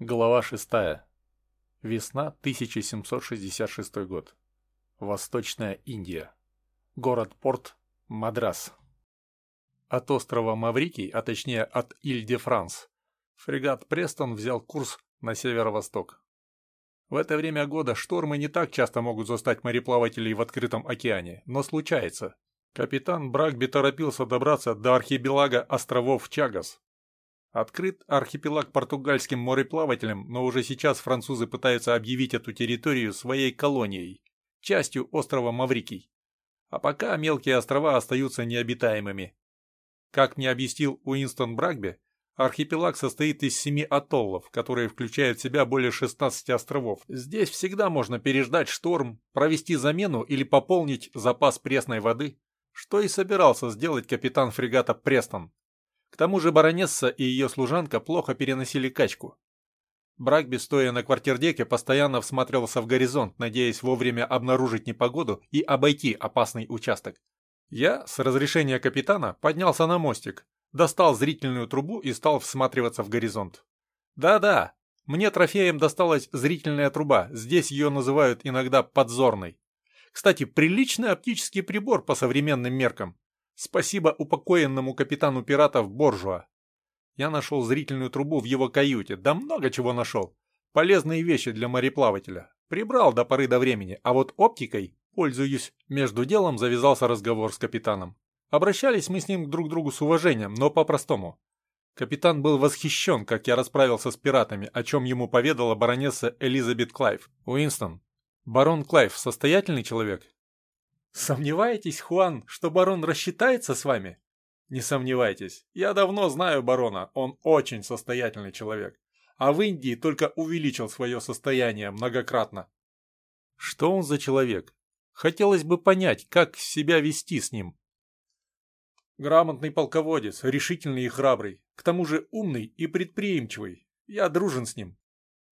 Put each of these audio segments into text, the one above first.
Глава 6. Весна 1766 год. Восточная Индия. Город-порт Мадрас. От острова Маврикий, а точнее от Иль-де-Франс, фрегат Престон взял курс на северо-восток. В это время года штормы не так часто могут застать мореплавателей в открытом океане, но случается. Капитан Брагби торопился добраться до архипелага островов Чагас, Открыт архипелаг португальским мореплавателям, но уже сейчас французы пытаются объявить эту территорию своей колонией, частью острова Маврикий. А пока мелкие острова остаются необитаемыми. Как мне объяснил Уинстон Брагби, архипелаг состоит из семи атоллов, которые включают в себя более 16 островов. Здесь всегда можно переждать шторм, провести замену или пополнить запас пресной воды, что и собирался сделать капитан фрегата Престон. К тому же баронесса и ее служанка плохо переносили качку. Брагби, стоя на квартирдеке, постоянно всматривался в горизонт, надеясь вовремя обнаружить непогоду и обойти опасный участок. Я, с разрешения капитана, поднялся на мостик, достал зрительную трубу и стал всматриваться в горизонт. Да-да, мне трофеем досталась зрительная труба, здесь ее называют иногда подзорной. Кстати, приличный оптический прибор по современным меркам. Спасибо упокоенному капитану пиратов Боржуа. Я нашел зрительную трубу в его каюте, да много чего нашел. Полезные вещи для мореплавателя. Прибрал до поры до времени, а вот оптикой пользуюсь. Между делом завязался разговор с капитаном. Обращались мы с ним друг к другу с уважением, но по-простому. Капитан был восхищен, как я расправился с пиратами, о чем ему поведала баронесса Элизабет Клайв. Уинстон, барон Клайв состоятельный человек? «Сомневаетесь, Хуан, что барон рассчитается с вами?» «Не сомневайтесь. Я давно знаю барона, он очень состоятельный человек. А в Индии только увеличил свое состояние многократно». «Что он за человек? Хотелось бы понять, как себя вести с ним». «Грамотный полководец, решительный и храбрый, к тому же умный и предприимчивый. Я дружен с ним.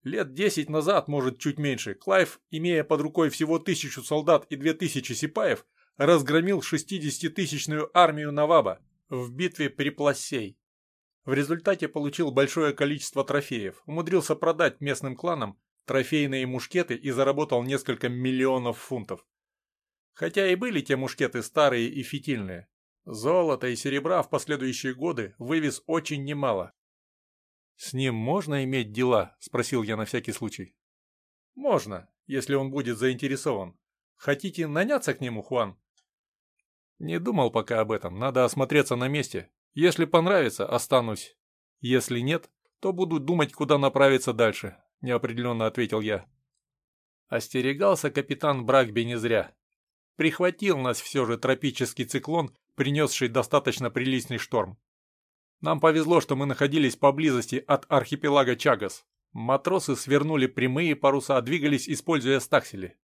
Лет десять назад, может чуть меньше, Клайв, имея под рукой всего тысячу солдат и две тысячи сипаев, разгромил шестидесятитысячную армию Наваба в битве при Пласей. В результате получил большое количество трофеев, умудрился продать местным кланам трофейные мушкеты и заработал несколько миллионов фунтов. Хотя и были те мушкеты старые и фитильные. Золота и серебра в последующие годы вывез очень немало, «С ним можно иметь дела?» – спросил я на всякий случай. «Можно, если он будет заинтересован. Хотите наняться к нему, Хуан?» «Не думал пока об этом, надо осмотреться на месте. Если понравится, останусь. Если нет, то буду думать, куда направиться дальше», – неопределенно ответил я. Остерегался капитан Брагби не зря. Прихватил нас все же тропический циклон, принесший достаточно приличный шторм. Нам повезло, что мы находились поблизости от архипелага Чагас. Матросы свернули прямые паруса, двигались, используя стаксели.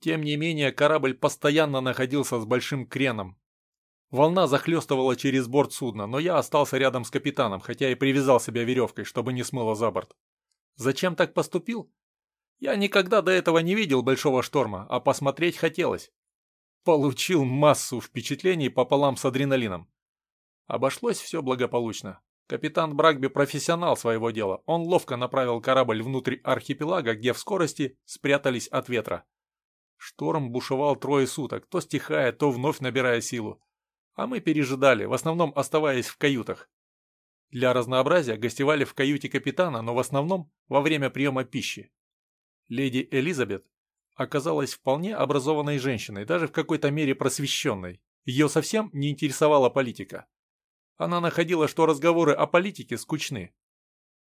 Тем не менее, корабль постоянно находился с большим креном. Волна захлестывала через борт судна, но я остался рядом с капитаном, хотя и привязал себя веревкой, чтобы не смыло за борт. Зачем так поступил? Я никогда до этого не видел большого шторма, а посмотреть хотелось. Получил массу впечатлений пополам с адреналином. Обошлось все благополучно. Капитан Брагби профессионал своего дела. Он ловко направил корабль внутрь архипелага, где в скорости спрятались от ветра. Шторм бушевал трое суток, то стихая, то вновь набирая силу. А мы пережидали, в основном оставаясь в каютах. Для разнообразия гостевали в каюте капитана, но в основном во время приема пищи. Леди Элизабет оказалась вполне образованной женщиной, даже в какой-то мере просвещенной. Ее совсем не интересовала политика. Она находила, что разговоры о политике скучны.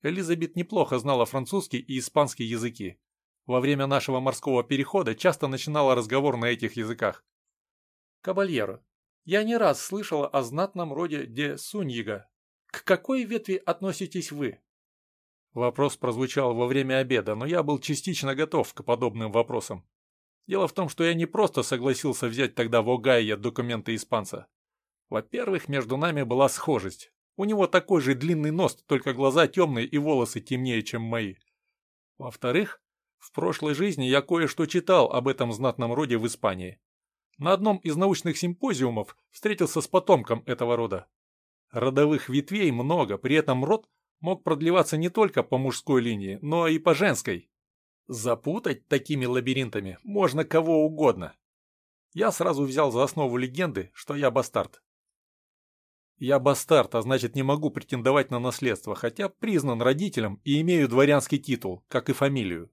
Элизабет неплохо знала французский и испанский языки. Во время нашего морского перехода часто начинала разговор на этих языках. «Кабальеро, я не раз слышала о знатном роде де Суньига. К какой ветви относитесь вы?» Вопрос прозвучал во время обеда, но я был частично готов к подобным вопросам. Дело в том, что я не просто согласился взять тогда в Огайо документы испанца. Во-первых, между нами была схожесть. У него такой же длинный нос, только глаза темные и волосы темнее, чем мои. Во-вторых, в прошлой жизни я кое-что читал об этом знатном роде в Испании. На одном из научных симпозиумов встретился с потомком этого рода. Родовых ветвей много, при этом род мог продлеваться не только по мужской линии, но и по женской. Запутать такими лабиринтами можно кого угодно. Я сразу взял за основу легенды, что я бастард. Я бастард, а значит не могу претендовать на наследство, хотя признан родителем и имею дворянский титул, как и фамилию.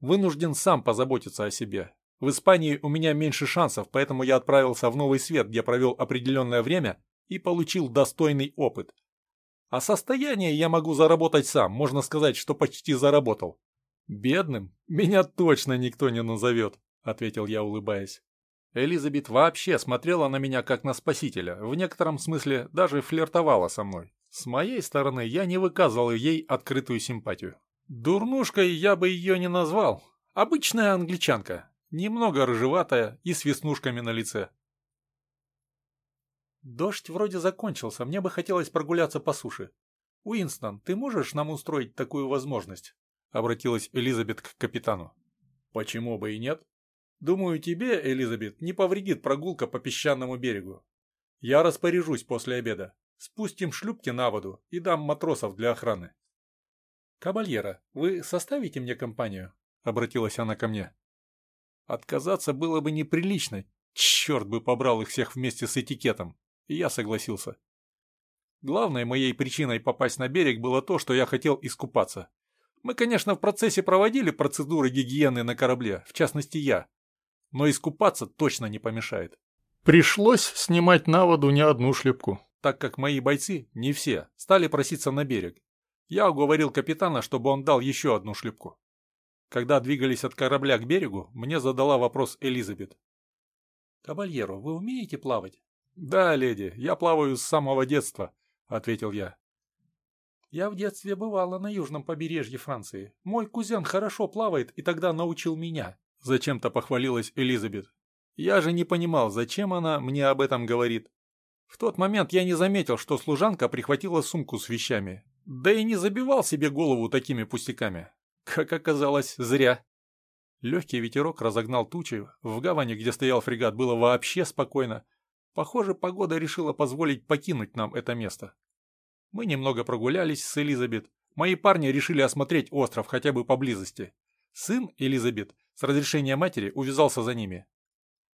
Вынужден сам позаботиться о себе. В Испании у меня меньше шансов, поэтому я отправился в Новый Свет, где провел определенное время и получил достойный опыт. А состояние я могу заработать сам, можно сказать, что почти заработал. Бедным меня точно никто не назовет, ответил я, улыбаясь. Элизабет вообще смотрела на меня как на спасителя, в некотором смысле даже флиртовала со мной. С моей стороны я не выказывал ей открытую симпатию. Дурнушкой я бы ее не назвал. Обычная англичанка, немного рыжеватая и с веснушками на лице. Дождь вроде закончился, мне бы хотелось прогуляться по суше. Уинстон, ты можешь нам устроить такую возможность? Обратилась Элизабет к капитану. Почему бы и нет? Думаю, тебе, Элизабет, не повредит прогулка по песчаному берегу. Я распоряжусь после обеда. Спустим шлюпки на воду и дам матросов для охраны. «Кабальера, вы составите мне компанию?» — обратилась она ко мне. Отказаться было бы неприлично. Черт бы побрал их всех вместе с этикетом. И я согласился. Главной моей причиной попасть на берег было то, что я хотел искупаться. Мы, конечно, в процессе проводили процедуры гигиены на корабле, в частности я но искупаться точно не помешает. Пришлось снимать на воду не одну шлепку, так как мои бойцы, не все, стали проситься на берег. Я уговорил капитана, чтобы он дал еще одну шлепку. Когда двигались от корабля к берегу, мне задала вопрос Элизабет. «Кабальеро, вы умеете плавать?» «Да, леди, я плаваю с самого детства», — ответил я. «Я в детстве бывала на южном побережье Франции. Мой кузен хорошо плавает и тогда научил меня. Зачем-то похвалилась Элизабет. Я же не понимал, зачем она мне об этом говорит. В тот момент я не заметил, что служанка прихватила сумку с вещами. Да и не забивал себе голову такими пустяками. Как оказалось, зря. Легкий ветерок разогнал тучи. В гавани, где стоял фрегат, было вообще спокойно. Похоже, погода решила позволить покинуть нам это место. Мы немного прогулялись с Элизабет. Мои парни решили осмотреть остров хотя бы поблизости. Сын Элизабет с разрешения матери увязался за ними.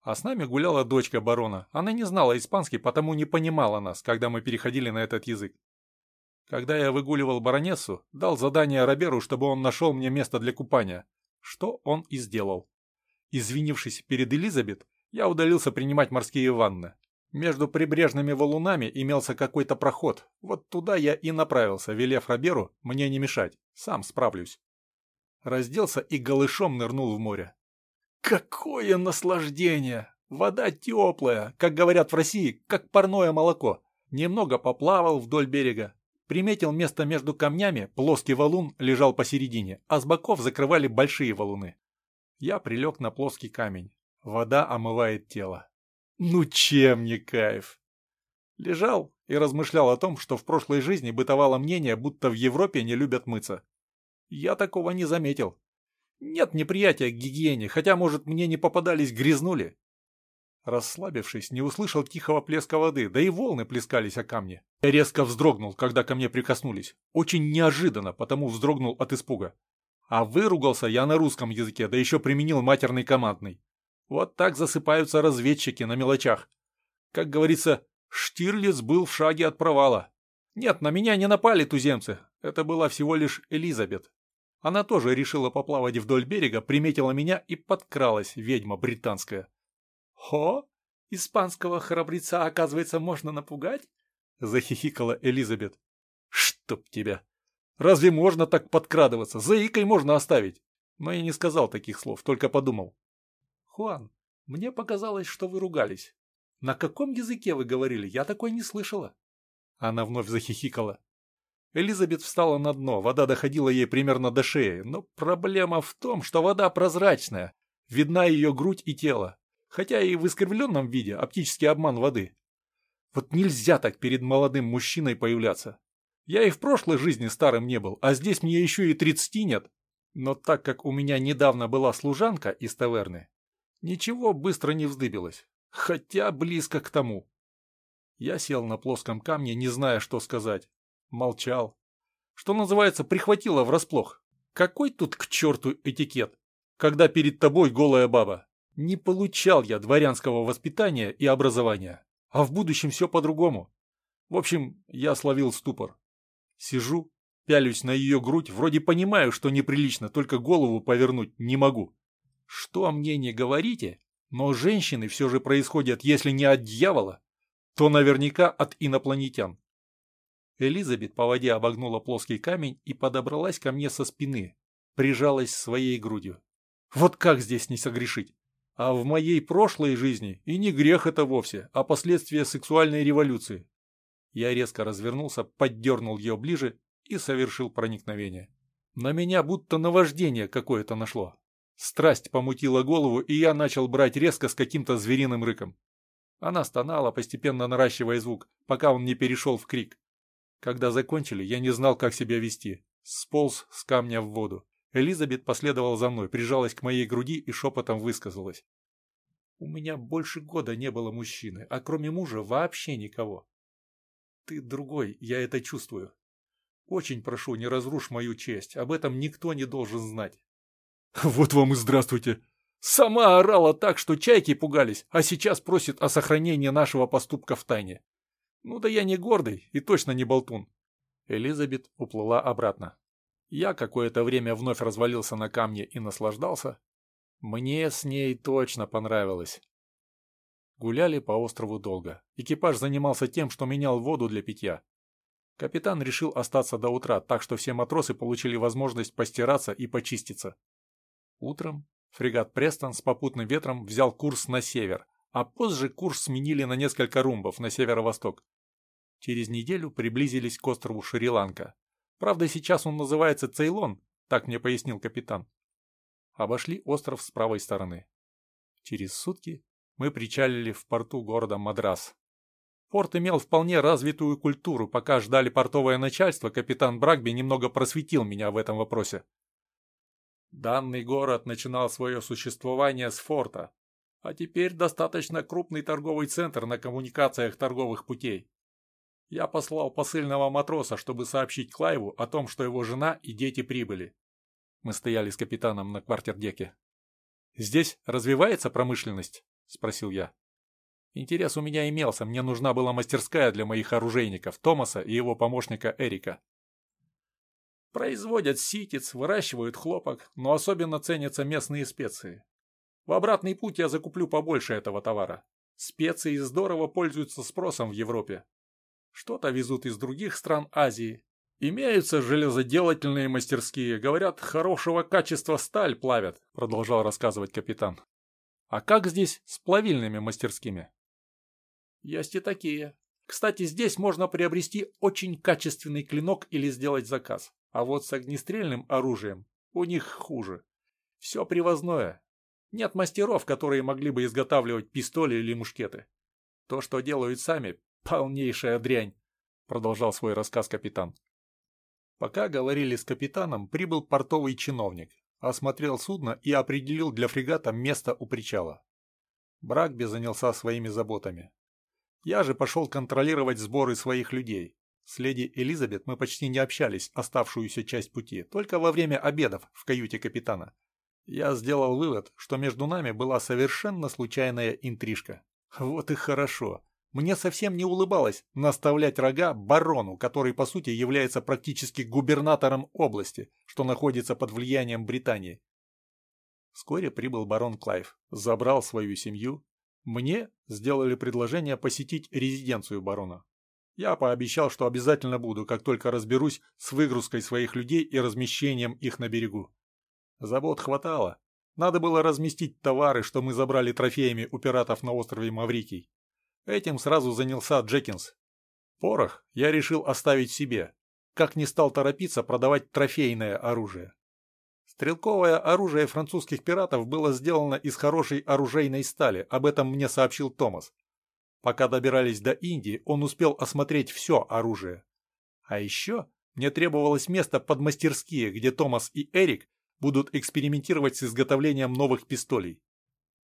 А с нами гуляла дочка барона. Она не знала испанский, потому не понимала нас, когда мы переходили на этот язык. Когда я выгуливал баронессу, дал задание Роберу, чтобы он нашел мне место для купания, что он и сделал. Извинившись перед Элизабет, я удалился принимать морские ванны. Между прибрежными валунами имелся какой-то проход. Вот туда я и направился, велев Роберу мне не мешать. Сам справлюсь разделся и голышом нырнул в море. Какое наслаждение! Вода теплая, как говорят в России, как парное молоко. Немного поплавал вдоль берега. Приметил место между камнями, плоский валун лежал посередине, а с боков закрывали большие валуны. Я прилег на плоский камень. Вода омывает тело. Ну чем не кайф? Лежал и размышлял о том, что в прошлой жизни бытовало мнение, будто в Европе не любят мыться. Я такого не заметил. Нет неприятия к гигиене, хотя, может, мне не попадались грязнули. Расслабившись, не услышал тихого плеска воды, да и волны плескались о камни. Я резко вздрогнул, когда ко мне прикоснулись. Очень неожиданно, потому вздрогнул от испуга. А выругался я на русском языке, да еще применил матерный командный. Вот так засыпаются разведчики на мелочах. Как говорится, Штирлиц был в шаге от провала. Нет, на меня не напали туземцы. Это была всего лишь Элизабет. Она тоже решила поплавать вдоль берега, приметила меня и подкралась, ведьма британская. «Хо? Испанского храбреца, оказывается, можно напугать?» — захихикала Элизабет. «Чтоб тебя! Разве можно так подкрадываться? Заикой можно оставить!» Но я не сказал таких слов, только подумал. «Хуан, мне показалось, что вы ругались. На каком языке вы говорили? Я такой не слышала». Она вновь захихикала. Элизабет встала на дно, вода доходила ей примерно до шеи, но проблема в том, что вода прозрачная, видна ее грудь и тело, хотя и в искривленном виде оптический обман воды. Вот нельзя так перед молодым мужчиной появляться. Я и в прошлой жизни старым не был, а здесь мне еще и тридцати нет. Но так как у меня недавно была служанка из таверны, ничего быстро не вздыбилось, хотя близко к тому. Я сел на плоском камне, не зная, что сказать. Молчал. что называется, прихватило врасплох. Какой тут к черту этикет, когда перед тобой голая баба? Не получал я дворянского воспитания и образования, а в будущем все по-другому. В общем, я словил ступор. Сижу, пялюсь на ее грудь, вроде понимаю, что неприлично, только голову повернуть не могу. Что мне не говорите, но женщины все же происходят, если не от дьявола, то наверняка от инопланетян. Элизабет по воде обогнула плоский камень и подобралась ко мне со спины, прижалась своей грудью. Вот как здесь не согрешить? А в моей прошлой жизни и не грех это вовсе, а последствия сексуальной революции. Я резко развернулся, поддернул ее ближе и совершил проникновение. На меня будто наваждение какое-то нашло. Страсть помутила голову, и я начал брать резко с каким-то звериным рыком. Она стонала, постепенно наращивая звук, пока он не перешел в крик. Когда закончили, я не знал, как себя вести. Сполз с камня в воду. Элизабет последовала за мной, прижалась к моей груди и шепотом высказалась. «У меня больше года не было мужчины, а кроме мужа вообще никого. Ты другой, я это чувствую. Очень прошу, не разрушь мою честь, об этом никто не должен знать». «Вот вам и здравствуйте!» Сама орала так, что чайки пугались, а сейчас просит о сохранении нашего поступка в тайне. Ну да я не гордый и точно не болтун. Элизабет уплыла обратно. Я какое-то время вновь развалился на камне и наслаждался. Мне с ней точно понравилось. Гуляли по острову долго. Экипаж занимался тем, что менял воду для питья. Капитан решил остаться до утра, так что все матросы получили возможность постираться и почиститься. Утром фрегат «Престон» с попутным ветром взял курс на север, а позже курс сменили на несколько румбов на северо-восток. Через неделю приблизились к острову Шри-Ланка. Правда, сейчас он называется Цейлон, так мне пояснил капитан. Обошли остров с правой стороны. Через сутки мы причалили в порту города Мадрас. Порт имел вполне развитую культуру. Пока ждали портовое начальство, капитан Брагби немного просветил меня в этом вопросе. Данный город начинал свое существование с форта, а теперь достаточно крупный торговый центр на коммуникациях торговых путей. Я послал посыльного матроса, чтобы сообщить Клайву о том, что его жена и дети прибыли. Мы стояли с капитаном на квартирдеке. «Здесь развивается промышленность?» – спросил я. Интерес у меня имелся, мне нужна была мастерская для моих оружейников, Томаса и его помощника Эрика. Производят ситец, выращивают хлопок, но особенно ценятся местные специи. В обратный путь я закуплю побольше этого товара. Специи здорово пользуются спросом в Европе. Что-то везут из других стран Азии. Имеются железоделательные мастерские. Говорят, хорошего качества сталь плавят, продолжал рассказывать капитан. А как здесь с плавильными мастерскими? Есть и такие. Кстати, здесь можно приобрести очень качественный клинок или сделать заказ. А вот с огнестрельным оружием у них хуже. Все привозное, нет мастеров, которые могли бы изготавливать пистоли или мушкеты. То, что делают сами, полнейшая дрянь, продолжал свой рассказ капитан. Пока говорили с капитаном, прибыл портовый чиновник, осмотрел судно и определил для фрегата место у причала. Брагби занялся своими заботами. Я же пошел контролировать сборы своих людей. С леди Элизабет мы почти не общались оставшуюся часть пути, только во время обедов в каюте капитана. Я сделал вывод, что между нами была совершенно случайная интрижка. Вот и хорошо. Мне совсем не улыбалось наставлять рога барону, который по сути является практически губернатором области, что находится под влиянием Британии. Вскоре прибыл барон Клайв, забрал свою семью. Мне сделали предложение посетить резиденцию барона. Я пообещал, что обязательно буду, как только разберусь с выгрузкой своих людей и размещением их на берегу. Забот хватало. Надо было разместить товары, что мы забрали трофеями у пиратов на острове Маврикий. Этим сразу занялся Джекинс. Порох я решил оставить себе, как не стал торопиться продавать трофейное оружие. Стрелковое оружие французских пиратов было сделано из хорошей оружейной стали, об этом мне сообщил Томас. Пока добирались до Индии, он успел осмотреть все оружие. А еще мне требовалось место под мастерские, где Томас и Эрик будут экспериментировать с изготовлением новых пистолей.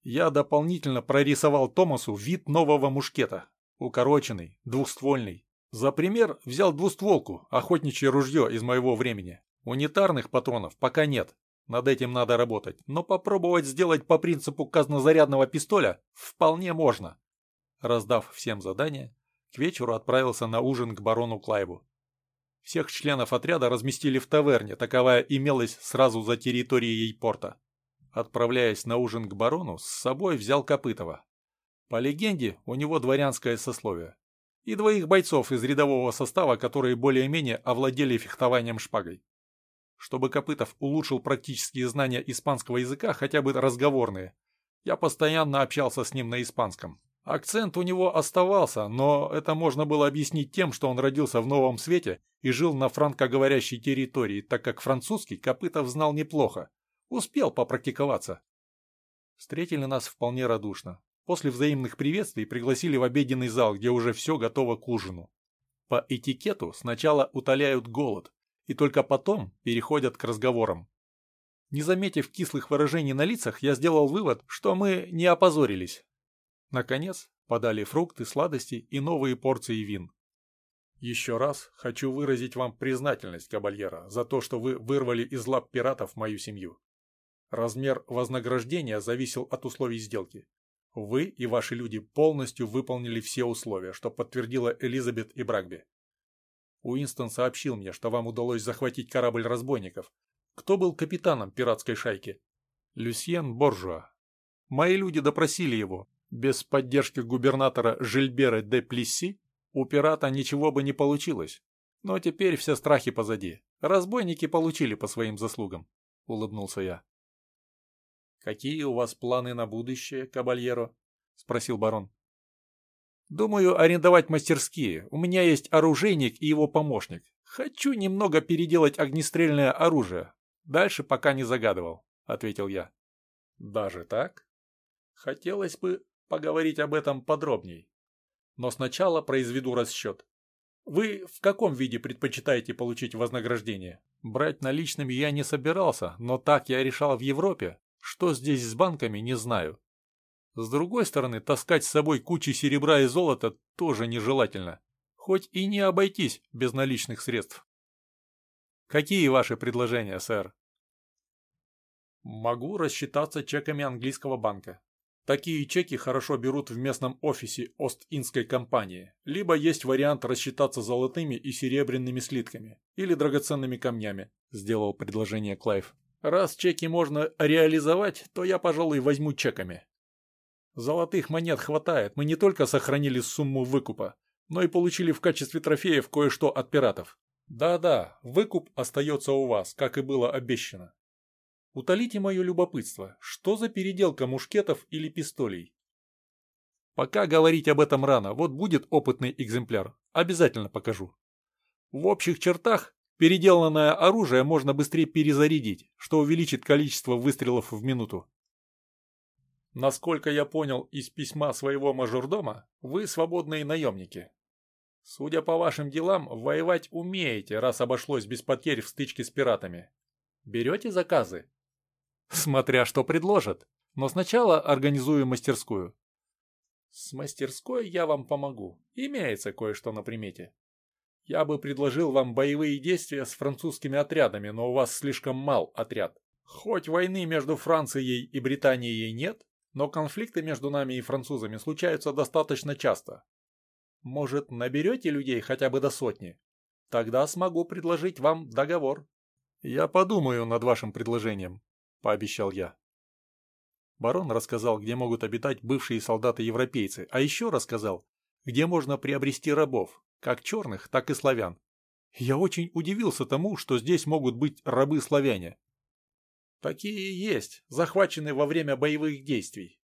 Я дополнительно прорисовал Томасу вид нового мушкета. Укороченный, двухствольный, За пример взял двустволку, охотничье ружье из моего времени. Унитарных патронов пока нет. Над этим надо работать. Но попробовать сделать по принципу казнозарядного пистоля вполне можно. Раздав всем задания, к вечеру отправился на ужин к барону Клайву. Всех членов отряда разместили в таверне, таковая имелась сразу за территорией порта. Отправляясь на ужин к барону, с собой взял Копытова. По легенде, у него дворянское сословие. И двоих бойцов из рядового состава, которые более-менее овладели фехтованием шпагой. Чтобы Копытов улучшил практические знания испанского языка, хотя бы разговорные, я постоянно общался с ним на испанском. Акцент у него оставался, но это можно было объяснить тем, что он родился в новом свете и жил на франкоговорящей территории, так как французский Копытов знал неплохо. Успел попрактиковаться. Встретили нас вполне радушно. После взаимных приветствий пригласили в обеденный зал, где уже все готово к ужину. По этикету сначала утоляют голод, и только потом переходят к разговорам. Не заметив кислых выражений на лицах, я сделал вывод, что мы не опозорились. Наконец, подали фрукты, сладости и новые порции вин. Еще раз хочу выразить вам признательность, Кабальера, за то, что вы вырвали из лап пиратов мою семью. Размер вознаграждения зависел от условий сделки. Вы и ваши люди полностью выполнили все условия, что подтвердила Элизабет и Брагби. Уинстон сообщил мне, что вам удалось захватить корабль разбойников. Кто был капитаном пиратской шайки? Люсьен Боржуа. Мои люди допросили его, без поддержки губернатора Жильбера де Плесси у пирата ничего бы не получилось. Но теперь все страхи позади. Разбойники получили по своим заслугам, — улыбнулся я. «Какие у вас планы на будущее, кабальеро?» — спросил барон. «Думаю арендовать мастерские. У меня есть оружейник и его помощник. Хочу немного переделать огнестрельное оружие. Дальше пока не загадывал», — ответил я. «Даже так? Хотелось бы поговорить об этом подробней. Но сначала произведу расчет. Вы в каком виде предпочитаете получить вознаграждение? Брать наличными я не собирался, но так я решал в Европе. Что здесь с банками, не знаю. С другой стороны, таскать с собой кучи серебра и золота тоже нежелательно. Хоть и не обойтись без наличных средств. Какие ваши предложения, сэр? Могу рассчитаться чеками английского банка. Такие чеки хорошо берут в местном офисе Ост-Индской компании, либо есть вариант рассчитаться золотыми и серебряными слитками или драгоценными камнями, сделал предложение Клайв. Раз чеки можно реализовать, то я, пожалуй, возьму чеками. Золотых монет хватает, мы не только сохранили сумму выкупа, но и получили в качестве трофеев кое-что от пиратов. Да-да, выкуп остается у вас, как и было обещано. Утолите мое любопытство, что за переделка мушкетов или пистолей? Пока говорить об этом рано, вот будет опытный экземпляр, обязательно покажу. В общих чертах, переделанное оружие можно быстрее перезарядить, что увеличит количество выстрелов в минуту. Насколько я понял из письма своего мажордома, вы свободные наемники. Судя по вашим делам, воевать умеете, раз обошлось без потерь в стычке с пиратами. Берете заказы? Смотря что предложат. Но сначала организую мастерскую. С мастерской я вам помогу. Имеется кое-что на примете. Я бы предложил вам боевые действия с французскими отрядами, но у вас слишком мал отряд. Хоть войны между Францией и Британией нет, но конфликты между нами и французами случаются достаточно часто. Может, наберете людей хотя бы до сотни? Тогда смогу предложить вам договор. Я подумаю над вашим предложением, – пообещал я. Барон рассказал, где могут обитать бывшие солдаты-европейцы, а еще рассказал, где можно приобрести рабов, как черных, так и славян. Я очень удивился тому, что здесь могут быть рабы-славяне. Такие есть, захваченные во время боевых действий.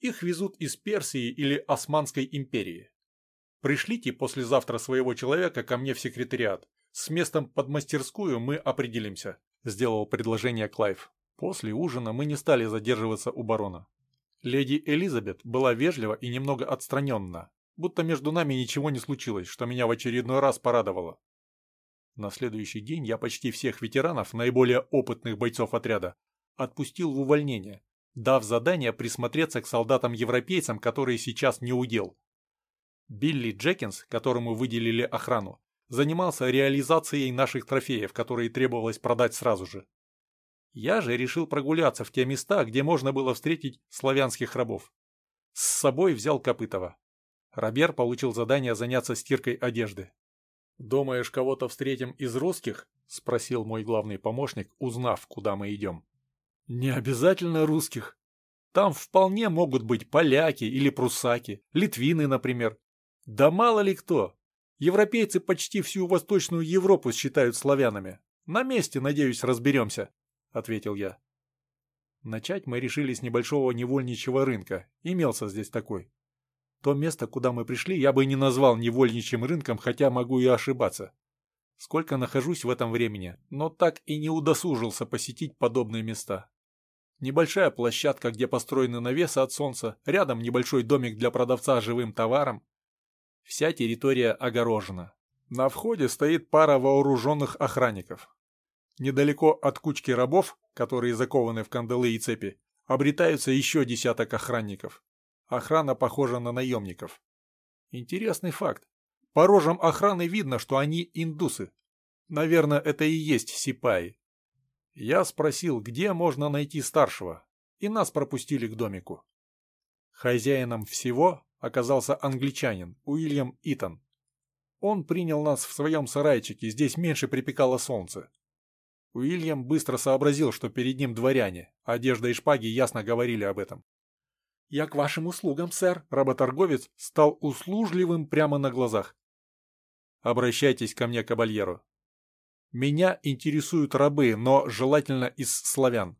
Их везут из Персии или Османской империи. Пришлите послезавтра своего человека ко мне в секретариат. С местом под мастерскую мы определимся», – сделал предложение Клайв. После ужина мы не стали задерживаться у барона. Леди Элизабет была вежлива и немного отстраненна, будто между нами ничего не случилось, что меня в очередной раз порадовало. На следующий день я почти всех ветеранов, наиболее опытных бойцов отряда, отпустил в увольнение, дав задание присмотреться к солдатам-европейцам, которые сейчас не удел. Билли Джекинс, которому выделили охрану, занимался реализацией наших трофеев, которые требовалось продать сразу же. Я же решил прогуляться в те места, где можно было встретить славянских рабов. С собой взял Копытова. Робер получил задание заняться стиркой одежды. «Думаешь, кого-то встретим из русских?» — спросил мой главный помощник, узнав, куда мы идем. «Не обязательно русских. Там вполне могут быть поляки или прусаки, литвины, например. Да мало ли кто. Европейцы почти всю Восточную Европу считают славянами. На месте, надеюсь, разберемся», — ответил я. Начать мы решили с небольшого невольничьего рынка. Имелся здесь такой. То место, куда мы пришли, я бы не назвал невольничьим рынком, хотя могу и ошибаться. Сколько нахожусь в этом времени, но так и не удосужился посетить подобные места. Небольшая площадка, где построены навесы от солнца, рядом небольшой домик для продавца живым товаром. Вся территория огорожена. На входе стоит пара вооруженных охранников. Недалеко от кучки рабов, которые закованы в кандалы и цепи, обретаются еще десяток охранников. Охрана похожа на наемников. Интересный факт. По рожам охраны видно, что они индусы. Наверное, это и есть сипаи. Я спросил, где можно найти старшего, и нас пропустили к домику. Хозяином всего оказался англичанин Уильям Итон. Он принял нас в своем сарайчике, здесь меньше припекало солнце. Уильям быстро сообразил, что перед ним дворяне, одежда и шпаги ясно говорили об этом. «Я к вашим услугам, сэр». Работорговец стал услужливым прямо на глазах. «Обращайтесь ко мне, кабальеру. Меня интересуют рабы, но желательно из славян.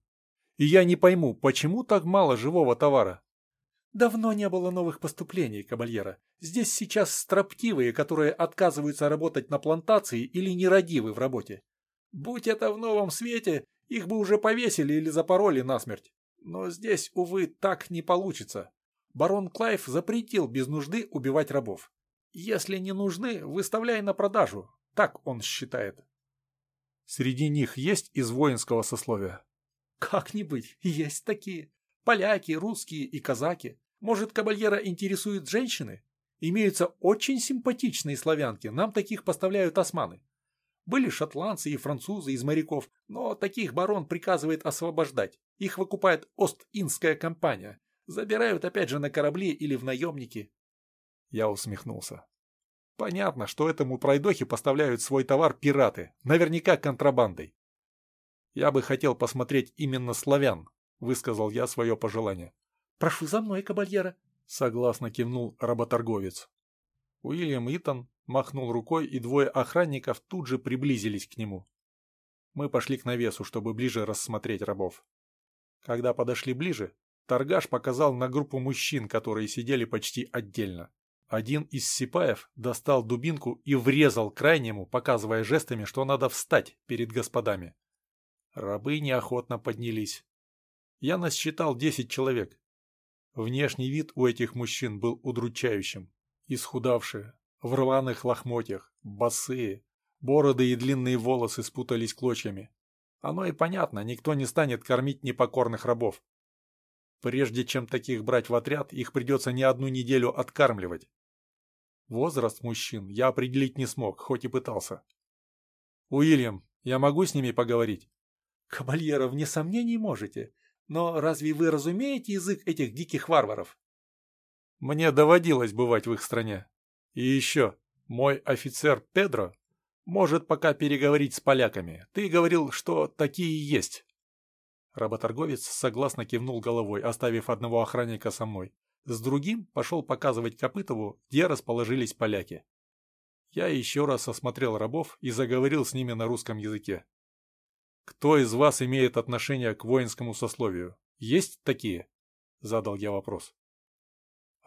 И я не пойму, почему так мало живого товара?» «Давно не было новых поступлений, кабальера. Здесь сейчас строптивые, которые отказываются работать на плантации или нерадивы в работе. Будь это в новом свете, их бы уже повесили или запороли насмерть. Но здесь, увы, так не получится. Барон Клайв запретил без нужды убивать рабов. Если не нужны, выставляй на продажу. Так он считает. Среди них есть из воинского сословия? Как не быть, есть такие. Поляки, русские и казаки. Может, кабальера интересуют женщины? Имеются очень симпатичные славянки, нам таких поставляют османы. Были шотландцы и французы из моряков, но таких барон приказывает освобождать. Их выкупает Ост-Индская компания. Забирают опять же на корабли или в наемники. Я усмехнулся. Понятно, что этому пройдохе поставляют свой товар пираты, наверняка контрабандой. Я бы хотел посмотреть именно славян, высказал я свое пожелание. Прошу за мной, кабальера, согласно кивнул работорговец. Уильям Итон махнул рукой, и двое охранников тут же приблизились к нему. Мы пошли к навесу, чтобы ближе рассмотреть рабов. Когда подошли ближе, торгаш показал на группу мужчин, которые сидели почти отдельно. Один из сипаев достал дубинку и врезал крайнему, показывая жестами, что надо встать перед господами. Рабы неохотно поднялись. Я насчитал десять человек. Внешний вид у этих мужчин был удручающим. Исхудавшие, в рваных лохмотьях, босые, бороды и длинные волосы спутались клочьями. Оно и понятно, никто не станет кормить непокорных рабов. Прежде чем таких брать в отряд, их придется не одну неделю откармливать. Возраст мужчин я определить не смог, хоть и пытался. «Уильям, я могу с ними поговорить?» «Кабальера, вне сомнений можете. Но разве вы разумеете язык этих диких варваров?» Мне доводилось бывать в их стране. И еще, мой офицер Педро может пока переговорить с поляками. Ты говорил, что такие есть. Работорговец согласно кивнул головой, оставив одного охранника со мной. С другим пошел показывать Копытову, где расположились поляки. Я еще раз осмотрел рабов и заговорил с ними на русском языке. «Кто из вас имеет отношение к воинскому сословию? Есть такие?» – задал я вопрос.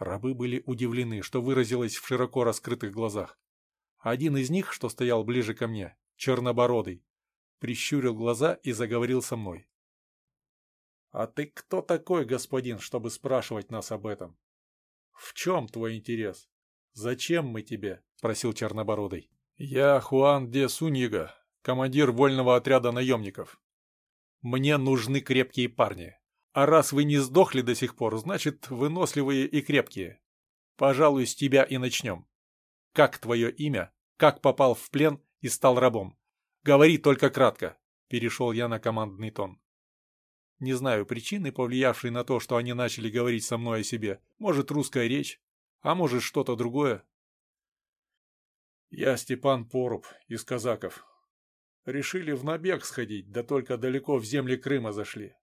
Рабы были удивлены, что выразилось в широко раскрытых глазах. Один из них, что стоял ближе ко мне, чернобородый, прищурил глаза и заговорил со мной. «А ты кто такой, господин, чтобы спрашивать нас об этом? В чем твой интерес? Зачем мы тебе?» – спросил Чернобородый. «Я Хуан де Суньига, командир вольного отряда наемников. Мне нужны крепкие парни. А раз вы не сдохли до сих пор, значит, выносливые и крепкие. Пожалуй, с тебя и начнем. Как твое имя? Как попал в плен и стал рабом? Говори только кратко. Перешел я на командный тон. Не знаю причины, повлиявшей на то, что они начали говорить со мной о себе. Может, русская речь, а может, что-то другое. Я Степан Поруб из казаков. Решили в набег сходить, да только далеко в земли Крыма зашли.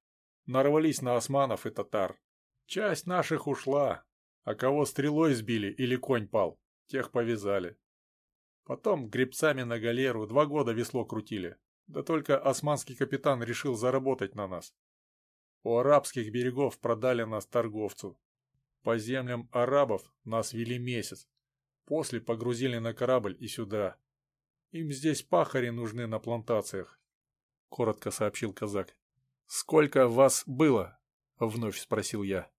Нарвались на османов и татар. Часть наших ушла, а кого стрелой сбили или конь пал, тех повязали. Потом гребцами на галеру два года весло крутили. Да только османский капитан решил заработать на нас. У арабских берегов продали нас торговцу. По землям арабов нас вели месяц. После погрузили на корабль и сюда. Им здесь пахари нужны на плантациях, — коротко сообщил казак. — Сколько вас было? — вновь спросил я.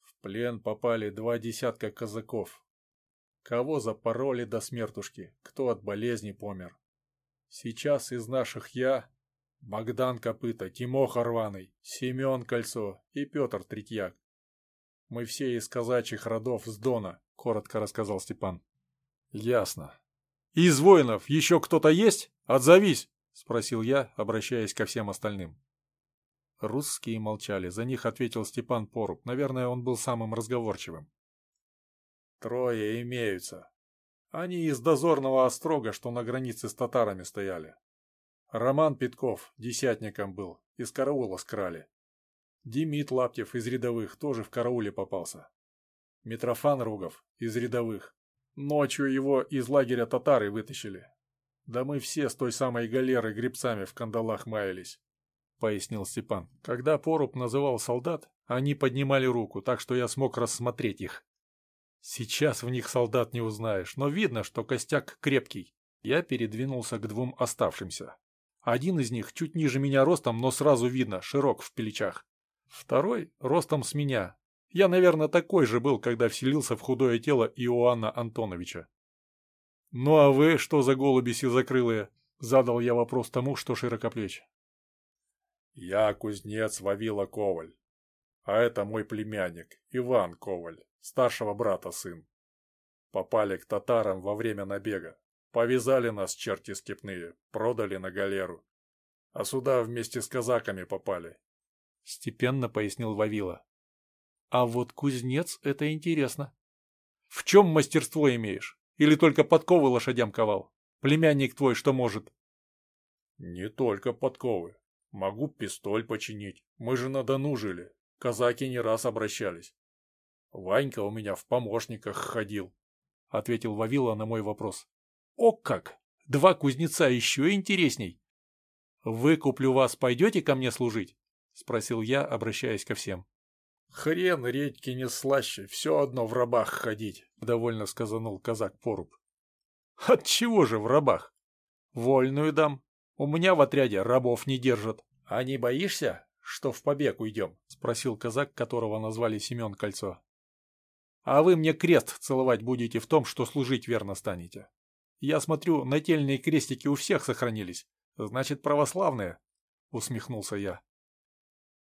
В плен попали два десятка казаков. Кого запороли до смертушки, кто от болезни помер. Сейчас из наших я Богдан Копыта, Тимоха Рваный, Семен Кольцо и Петр Третьяк. Мы все из казачьих родов с Дона, коротко рассказал Степан. Ясно. Из воинов еще кто-то есть? Отзовись, спросил я, обращаясь ко всем остальным. Русские молчали, за них ответил Степан Поруб. Наверное, он был самым разговорчивым. Трое имеются. Они из дозорного острога, что на границе с татарами стояли. Роман Петков десятником был, из караула скрали. Демид Лаптев из рядовых тоже в карауле попался. Митрофан Ругов из рядовых. Ночью его из лагеря татары вытащили. Да мы все с той самой галеры гребцами в кандалах маялись, — пояснил Степан. Когда поруб называл солдат, они поднимали руку, так что я смог рассмотреть их. Сейчас в них солдат не узнаешь, но видно, что костяк крепкий. Я передвинулся к двум оставшимся. Один из них чуть ниже меня ростом, но сразу видно, широк в плечах. Второй ростом с меня. Я, наверное, такой же был, когда вселился в худое тело Иоанна Антоновича. «Ну а вы что за голуби сизокрылые?» — задал я вопрос тому, что широкоплеч. «Я кузнец Вавила Коваль, а это мой племянник Иван Коваль, старшего брата сын. Попали к татарам во время набега. Повязали нас черти степные, продали на галеру. А сюда вместе с казаками попали. Степенно пояснил Вавила. А вот кузнец — это интересно. В чем мастерство имеешь? Или только подковы лошадям ковал? Племянник твой что может? Не только подковы. Могу пистоль починить. Мы же на Дону жили. Казаки не раз обращались. Ванька у меня в помощниках ходил, — ответил Вавила на мой вопрос. О как! Два кузнеца еще интересней. «Выкуплю вас, пойдете ко мне служить?» — спросил я, обращаясь ко всем. «Хрен редьки не слаще, все одно в рабах ходить», — довольно сказанул казак Поруб. «Отчего же в рабах? Вольную дам. У меня в отряде рабов не держат. А не боишься, что в побег уйдем?» — спросил казак, которого назвали Семен Кольцо. «А вы мне крест целовать будете в том, что служить верно станете. Я смотрю, нательные крестики у всех сохранились. Значит, православные, — усмехнулся я.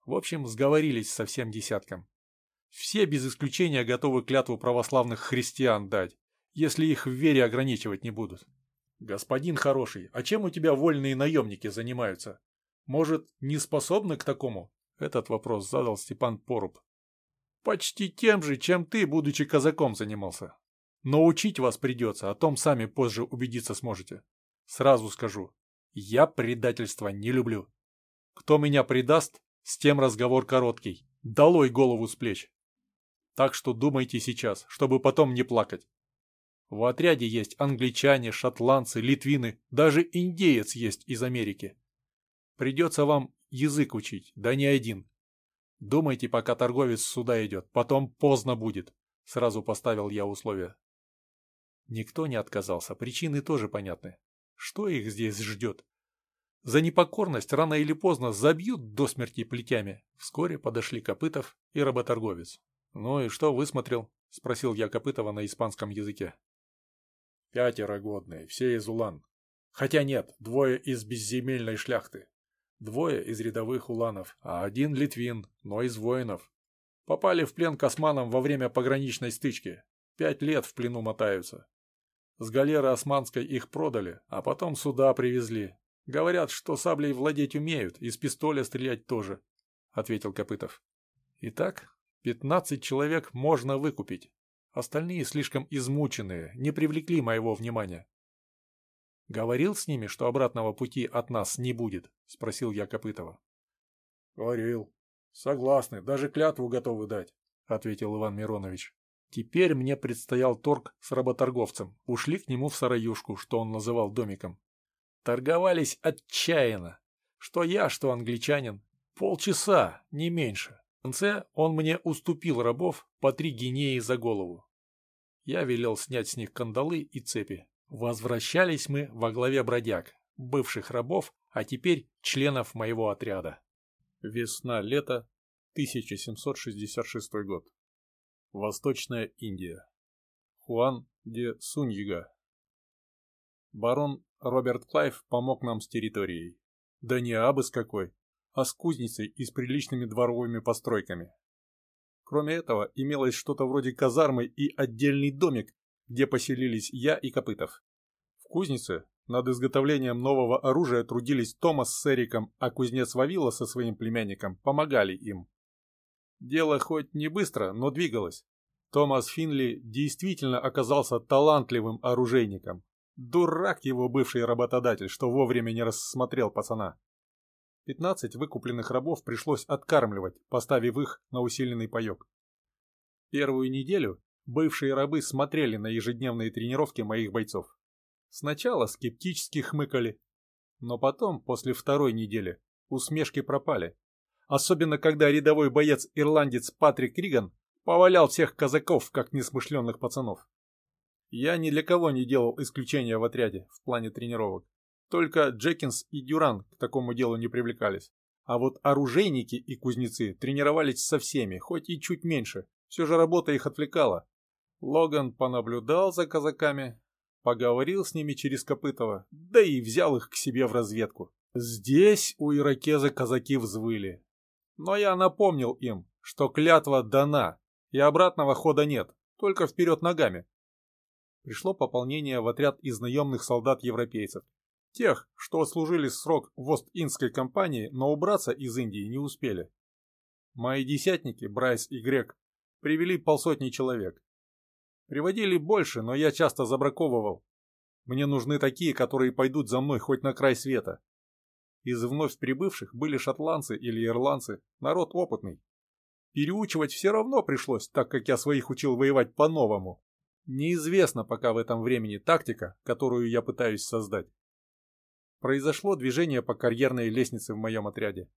В общем, сговорились со всем десятком. Все без исключения готовы клятву православных христиан дать, если их в вере ограничивать не будут. Господин хороший, а чем у тебя вольные наемники занимаются? Может, не способны к такому? Этот вопрос задал Степан Поруб. Почти тем же, чем ты, будучи казаком, занимался. Но учить вас придется, о том сами позже убедиться сможете. Сразу скажу, я предательства не люблю. Кто меня предаст, с тем разговор короткий. Долой голову с плеч. Так что думайте сейчас, чтобы потом не плакать. В отряде есть англичане, шотландцы, литвины, даже индеец есть из Америки. Придется вам язык учить, да не один. Думайте, пока торговец сюда идет, потом поздно будет. Сразу поставил я условия. Никто не отказался, причины тоже понятны. Что их здесь ждет? За непокорность рано или поздно забьют до смерти плетями. Вскоре подошли Копытов и работорговец. «Ну и что высмотрел?» — спросил я Копытова на испанском языке. «Пятеро годные, все из улан. Хотя нет, двое из безземельной шляхты. Двое из рядовых уланов, а один литвин, но из воинов. Попали в плен к османам во время пограничной стычки. Пять лет в плену мотаются. С галеры османской их продали, а потом сюда привезли. Говорят, что саблей владеть умеют, из пистоля стрелять тоже, — ответил Копытов. Итак, пятнадцать человек можно выкупить. Остальные слишком измученные, не привлекли моего внимания. «Говорил с ними, что обратного пути от нас не будет?» — спросил я Копытова. «Говорил. Согласны, даже клятву готовы дать», — ответил Иван Миронович. Теперь мне предстоял торг с работорговцем. Ушли к нему в сараюшку, что он называл домиком. Торговались отчаянно. Что я, что англичанин. Полчаса, не меньше. В конце он мне уступил рабов по три гинеи за голову. Я велел снять с них кандалы и цепи. Возвращались мы во главе бродяг, бывших рабов, а теперь членов моего отряда. Весна-лето, 1766 год. Восточная Индия. Хуан де Суньига. Барон Роберт Клайв помог нам с территорией. Да не абы какой, а с кузницей и с приличными дворовыми постройками. Кроме этого, имелось что-то вроде казармы и отдельный домик, где поселились я и Копытов. В кузнице над изготовлением нового оружия трудились Томас с Эриком, а кузнец Вавила со своим племянником помогали им. Дело хоть не быстро, но двигалось. Томас Финли действительно оказался талантливым оружейником. Дурак его бывший работодатель, что вовремя не рассмотрел пацана. Пятнадцать выкупленных рабов пришлось откармливать, поставив их на усиленный паек. Первую неделю бывшие рабы смотрели на ежедневные тренировки моих бойцов. Сначала скептически хмыкали, но потом, после второй недели, усмешки пропали. Особенно, когда рядовой боец-ирландец Патрик Риган повалял всех казаков, как несмышленных пацанов. Я ни для кого не делал исключения в отряде в плане тренировок. Только Джекинс и Дюран к такому делу не привлекались. А вот оружейники и кузнецы тренировались со всеми, хоть и чуть меньше. Все же работа их отвлекала. Логан понаблюдал за казаками, поговорил с ними через Копытова, да и взял их к себе в разведку. Здесь у иракеза казаки взвыли. Но я напомнил им, что клятва дана, и обратного хода нет, только вперед ногами. Пришло пополнение в отряд из наемных солдат-европейцев. Тех, что отслужили срок в Ост-Индской компании, но убраться из Индии не успели. Мои десятники, Брайс и Грек, привели полсотни человек. Приводили больше, но я часто забраковывал. Мне нужны такие, которые пойдут за мной хоть на край света. Из вновь прибывших были шотландцы или ирландцы, народ опытный. Переучивать все равно пришлось, так как я своих учил воевать по-новому. Неизвестно пока в этом времени тактика, которую я пытаюсь создать. Произошло движение по карьерной лестнице в моем отряде.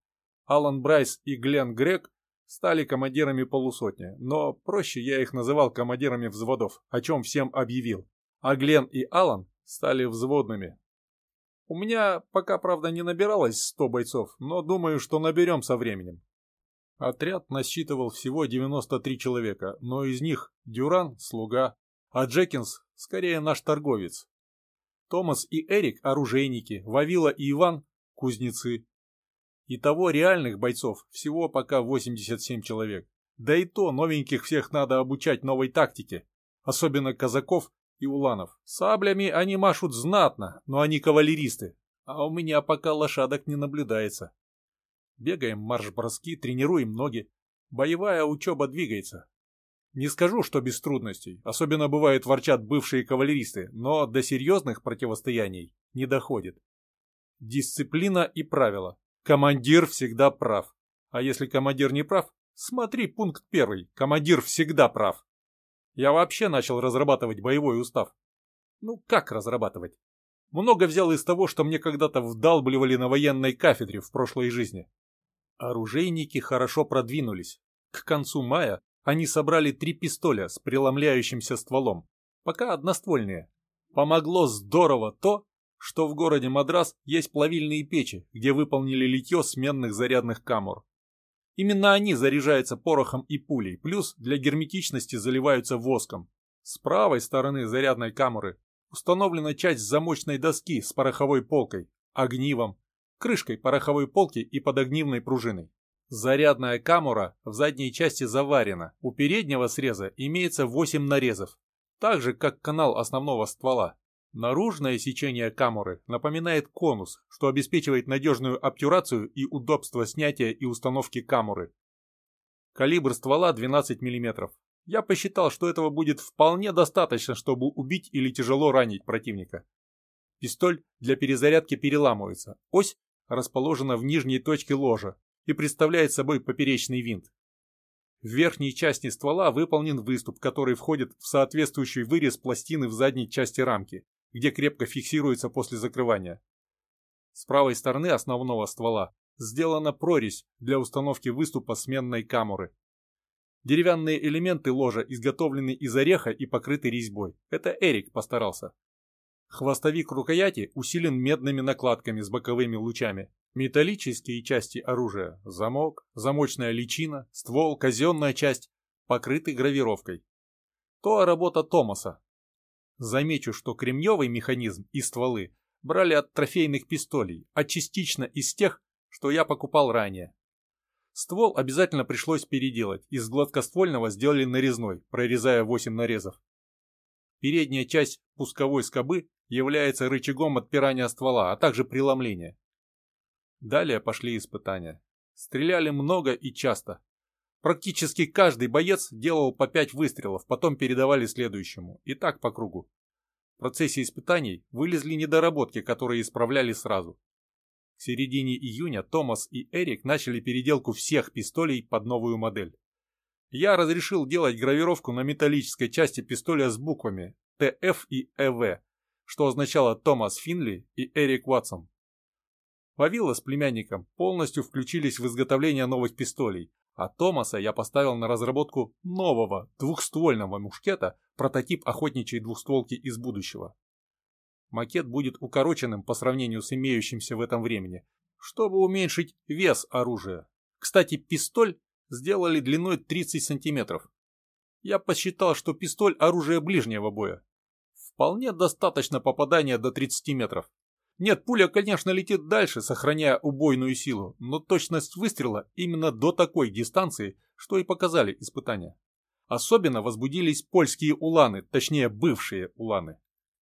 Алан Брайс и Глен Грек стали командирами полусотни, но проще я их называл командирами взводов, о чем всем объявил. А Глен и Алан стали взводными. У меня пока, правда, не набиралось 100 бойцов, но думаю, что наберем со временем. Отряд насчитывал всего 93 человека, но из них Дюран – слуга, а Джекинс – скорее наш торговец. Томас и Эрик – оружейники, Вавила и Иван – кузнецы. Итого реальных бойцов всего пока 87 человек. Да и то новеньких всех надо обучать новой тактике, особенно казаков и уланов. Саблями они машут знатно, но они кавалеристы, а у меня пока лошадок не наблюдается. Бегаем марш-броски, тренируем ноги. Боевая учеба двигается. Не скажу, что без трудностей, особенно бывает ворчат бывшие кавалеристы, но до серьезных противостояний не доходит. Дисциплина и правила. Командир всегда прав. А если командир не прав, смотри пункт первый. Командир всегда прав. Я вообще начал разрабатывать боевой устав. Ну, как разрабатывать? Много взял из того, что мне когда-то вдалбливали на военной кафедре в прошлой жизни. Оружейники хорошо продвинулись. К концу мая они собрали три пистоля с преломляющимся стволом, пока одноствольные. Помогло здорово то, что в городе Мадрас есть плавильные печи, где выполнили литье сменных зарядных камер. Именно они заряжаются порохом и пулей, плюс для герметичности заливаются воском. С правой стороны зарядной камеры установлена часть замочной доски с пороховой полкой, огнивом, крышкой пороховой полки и подогнивной пружиной. Зарядная камера в задней части заварена. У переднего среза имеется 8 нарезов, так же как канал основного ствола. Наружное сечение камеры напоминает конус, что обеспечивает надежную обтюрацию и удобство снятия и установки камеры. Калибр ствола 12 мм. Я посчитал, что этого будет вполне достаточно, чтобы убить или тяжело ранить противника. Пистоль для перезарядки переламывается. Ось расположена в нижней точке ложа и представляет собой поперечный винт. В верхней части ствола выполнен выступ, который входит в соответствующий вырез пластины в задней части рамки, где крепко фиксируется после закрывания. С правой стороны основного ствола сделана прорезь для установки выступа сменной камеры. Деревянные элементы ложа изготовлены из ореха и покрыты резьбой. Это Эрик постарался. Хвостовик рукояти усилен медными накладками с боковыми лучами. Металлические части оружия – замок, замочная личина, ствол, казенная часть – покрыты гравировкой. То работа Томаса. Замечу, что кремневый механизм и стволы брали от трофейных пистолей, а частично из тех, что я покупал ранее. Ствол обязательно пришлось переделать, из гладкоствольного сделали нарезной, прорезая 8 нарезов. Передняя часть пусковой скобы является рычагом отпирания ствола, а также преломления. Далее пошли испытания. Стреляли много и часто. Практически каждый боец делал по 5 выстрелов, потом передавали следующему. И так по кругу. В процессе испытаний вылезли недоработки, которые исправляли сразу. К середине июня Томас и Эрик начали переделку всех пистолей под новую модель. Я разрешил делать гравировку на металлической части пистоля с буквами ТФ и ЭВ, что означало Томас Финли и Эрик Уотсон. Вавилла с племянником полностью включились в изготовление новых пистолей, а Томаса я поставил на разработку нового двухствольного мушкета, прототип охотничьей двухстволки из будущего. Макет будет укороченным по сравнению с имеющимся в этом времени, чтобы уменьшить вес оружия. Кстати, пистоль сделали длиной 30 сантиметров. Я посчитал, что пистоль – оружие ближнего боя. Вполне достаточно попадания до 30 метров. Нет, пуля, конечно, летит дальше, сохраняя убойную силу, но точность выстрела именно до такой дистанции, что и показали испытания. Особенно возбудились польские уланы, точнее бывшие уланы.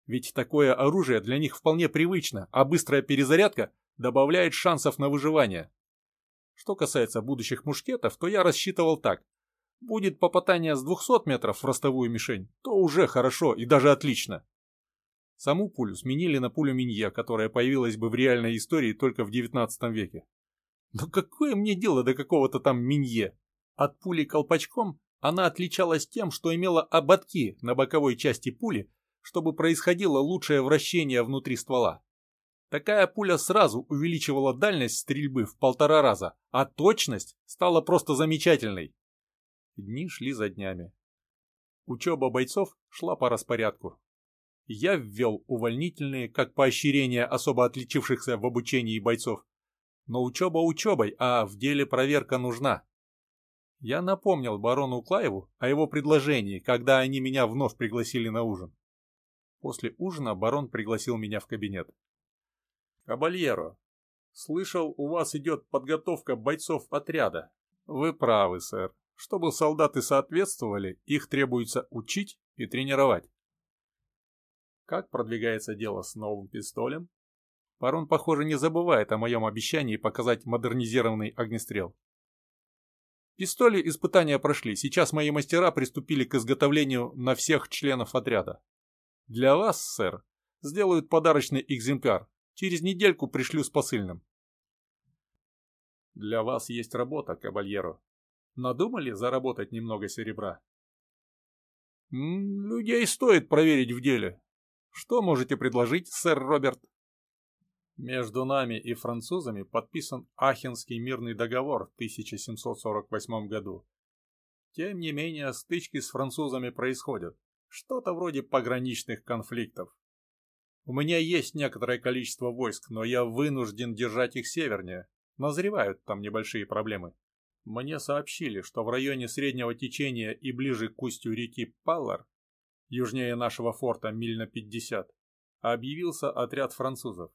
Ведь такое оружие для них вполне привычно, а быстрая перезарядка добавляет шансов на выживание. Что касается будущих мушкетов, то я рассчитывал так. Будет попадание с 200 метров в ростовую мишень, то уже хорошо и даже отлично. Саму пулю сменили на пулю Минье, которая появилась бы в реальной истории только в 19 веке. Но какое мне дело до какого-то там Минье? От пули колпачком она отличалась тем, что имела ободки на боковой части пули, чтобы происходило лучшее вращение внутри ствола. Такая пуля сразу увеличивала дальность стрельбы в полтора раза, а точность стала просто замечательной. Дни шли за днями. Учеба бойцов шла по распорядку. Я ввел увольнительные, как поощрение особо отличившихся в обучении бойцов. Но учеба учебой, а в деле проверка нужна. Я напомнил барону Клаеву о его предложении, когда они меня вновь пригласили на ужин. После ужина барон пригласил меня в кабинет. «Кабальеро, слышал, у вас идет подготовка бойцов отряда». «Вы правы, сэр. Чтобы солдаты соответствовали, их требуется учить и тренировать». «Как продвигается дело с новым пистолем?» Барон, похоже, не забывает о моем обещании показать модернизированный огнестрел. Пистоли испытания прошли, сейчас мои мастера приступили к изготовлению на всех членов отряда. Для вас, сэр, сделают подарочный экземпляр. Через недельку пришлю с посыльным. Для вас есть работа, кабальеро. Надумали заработать немного серебра? людей стоит проверить в деле. Что можете предложить, сэр Роберт? Между нами и французами подписан Ахенский мирный договор в 1748 году. Тем не менее, стычки с французами происходят. Что-то вроде пограничных конфликтов. У меня есть некоторое количество войск, но я вынужден держать их севернее. Назревают там небольшие проблемы. Мне сообщили, что в районе среднего течения и ближе к устью реки Паллар, южнее нашего форта миль на 50, объявился отряд французов.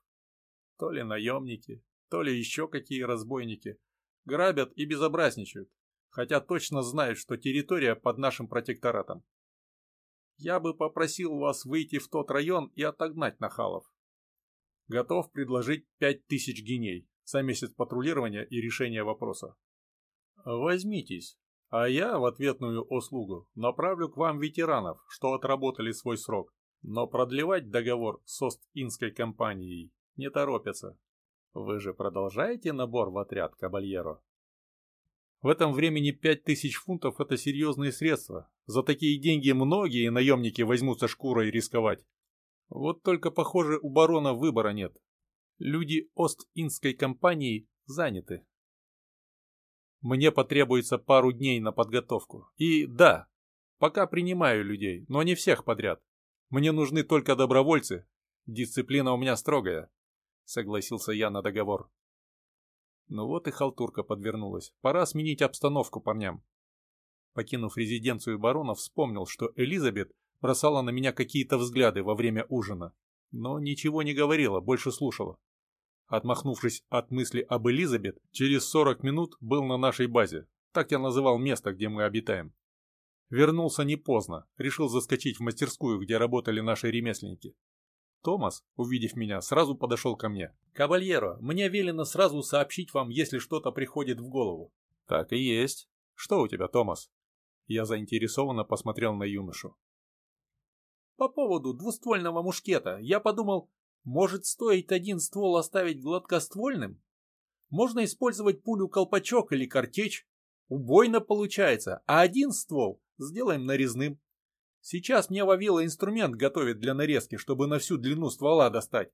То ли наемники, то ли еще какие разбойники. грабят и безобразничают, хотя точно знают, что территория под нашим протекторатом. Я бы попросил вас выйти в тот район и отогнать нахалов. Готов предложить пять тысяч геней за месяц патрулирования и решения вопроса. Возьмитесь, а я в ответную услугу направлю к вам ветеранов, что отработали свой срок, но продлевать договор с Ост-Инской компанией не торопятся. Вы же продолжаете набор в отряд, Кабальеро? В этом времени пять тысяч фунтов – это серьезные средства. За такие деньги многие наемники возьмутся шкурой рисковать. Вот только, похоже, у барона выбора нет. Люди Ост-Индской компании заняты. Мне потребуется пару дней на подготовку. И да, пока принимаю людей, но не всех подряд. Мне нужны только добровольцы. Дисциплина у меня строгая. Согласился я на договор. Ну вот и халтурка подвернулась. Пора сменить обстановку парням. Покинув резиденцию барона, вспомнил, что Элизабет бросала на меня какие-то взгляды во время ужина, но ничего не говорила, больше слушала. Отмахнувшись от мысли об Элизабет, через 40 минут был на нашей базе. Так я называл место, где мы обитаем. Вернулся не поздно, решил заскочить в мастерскую, где работали наши ремесленники. Томас, увидев меня, сразу подошел ко мне. «Кавальеро, мне велено сразу сообщить вам, если что-то приходит в голову». «Так и есть. Что у тебя, Томас?» Я заинтересованно посмотрел на юношу. По поводу двуствольного мушкета я подумал, может стоит один ствол оставить гладкоствольным? Можно использовать пулю-колпачок или картечь. Убойно получается, а один ствол сделаем нарезным. Сейчас мне Вавила инструмент готовит для нарезки, чтобы на всю длину ствола достать.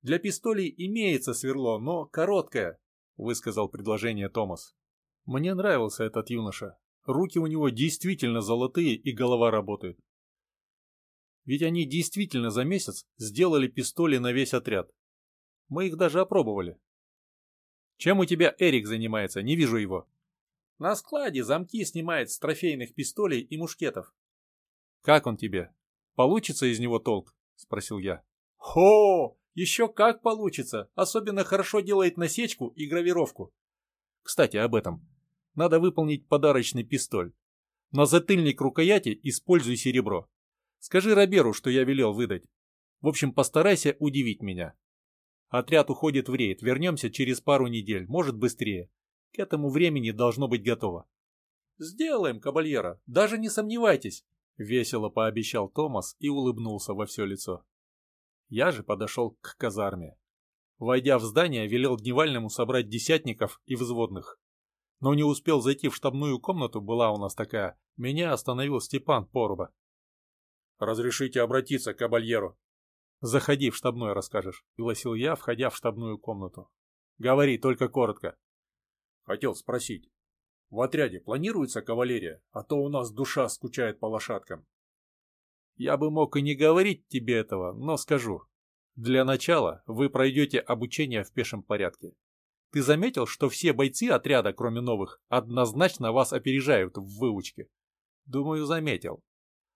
Для пистолей имеется сверло, но короткое, высказал предложение Томас. Мне нравился этот юноша. Руки у него действительно золотые и голова работает. Ведь они действительно за месяц сделали пистоли на весь отряд. Мы их даже опробовали. Чем у тебя Эрик занимается? Не вижу его. На складе замки снимает с трофейных пистолей и мушкетов. Как он тебе? Получится из него толк? Спросил я. Хо! Еще как получится. Особенно хорошо делает насечку и гравировку. Кстати, об этом. Надо выполнить подарочный пистоль. На затыльник рукояти используй серебро. Скажи Роберу, что я велел выдать. В общем, постарайся удивить меня. Отряд уходит в рейд, вернемся через пару недель, может быстрее. К этому времени должно быть готово. «Сделаем, кабальера, даже не сомневайтесь», — весело пообещал Томас и улыбнулся во все лицо. Я же подошел к казарме. Войдя в здание, велел дневальному собрать десятников и взводных. Но не успел зайти в штабную комнату, была у нас такая, меня остановил Степан Поруба. «Разрешите обратиться к кабальеру?» «Заходи в штабной, расскажешь», — гласил я, входя в штабную комнату. «Говори, только коротко». «Хотел спросить. В отряде планируется кавалерия, а то у нас душа скучает по лошадкам». «Я бы мог и не говорить тебе этого, но скажу. Для начала вы пройдете обучение в пешем порядке. Ты заметил, что все бойцы отряда, кроме новых, однозначно вас опережают в выучке?» «Думаю, заметил.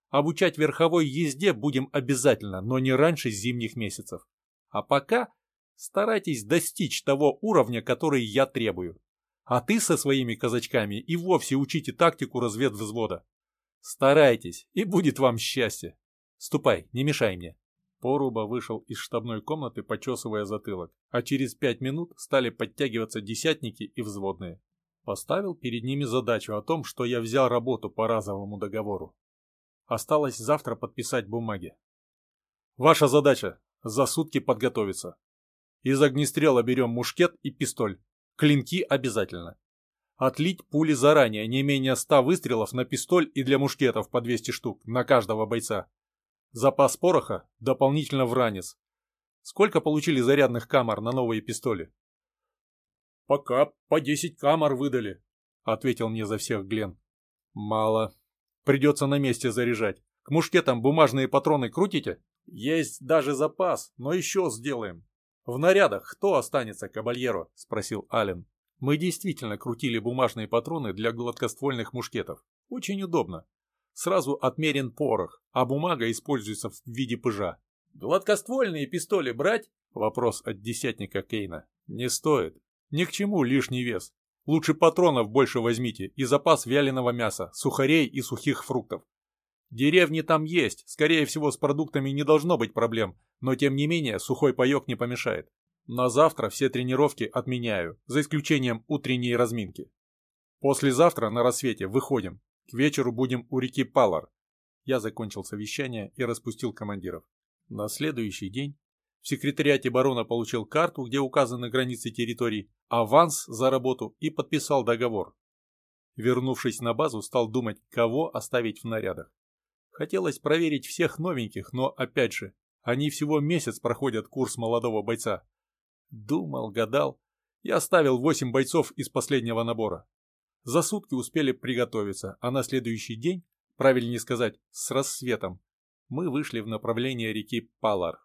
Обучать верховой езде будем обязательно, но не раньше зимних месяцев. А пока старайтесь достичь того уровня, который я требую. А ты со своими казачками и вовсе учите тактику разведвзвода. Старайтесь, и будет вам счастье. Ступай, не мешай мне. Поруба вышел из штабной комнаты, почесывая затылок, а через пять минут стали подтягиваться десятники и взводные. Поставил перед ними задачу о том, что я взял работу по разовому договору. Осталось завтра подписать бумаги. Ваша задача – за сутки подготовиться. Из огнестрела берем мушкет и пистоль. Клинки обязательно. Отлить пули заранее, не менее 100 выстрелов на пистоль и для мушкетов по 200 штук на каждого бойца. Запас пороха дополнительно в ранец. Сколько получили зарядных камер на новые пистоли? «Пока по 10 камер выдали», — ответил мне за всех Глен. «Мало. Придется на месте заряжать. К мушкетам бумажные патроны крутите? Есть даже запас, но еще сделаем. В нарядах кто останется, кабальеро? Спросил Ален. Мы действительно крутили бумажные патроны для гладкоствольных мушкетов. Очень удобно. Сразу отмерен порох, а бумага используется в виде пыжа. «Гладкоствольные пистоли брать?» Вопрос от десятника Кейна. «Не стоит. Ни к чему лишний вес. Лучше патронов больше возьмите и запас вяленого мяса, сухарей и сухих фруктов. Деревни там есть, скорее всего с продуктами не должно быть проблем, но тем не менее сухой паек не помешает. На завтра все тренировки отменяю, за исключением утренней разминки. Послезавтра на рассвете выходим. К вечеру будем у реки Палар. Я закончил совещание и распустил командиров. На следующий день в секретариате барона получил карту, где указаны границы территорий, аванс за работу и подписал договор. Вернувшись на базу, стал думать, кого оставить в нарядах. Хотелось проверить всех новеньких, но, опять же, они всего месяц проходят курс молодого бойца. Думал, гадал. Я оставил восемь бойцов из последнего набора. За сутки успели приготовиться, а на следующий день, правильнее сказать, с рассветом, мы вышли в направлении реки Палар.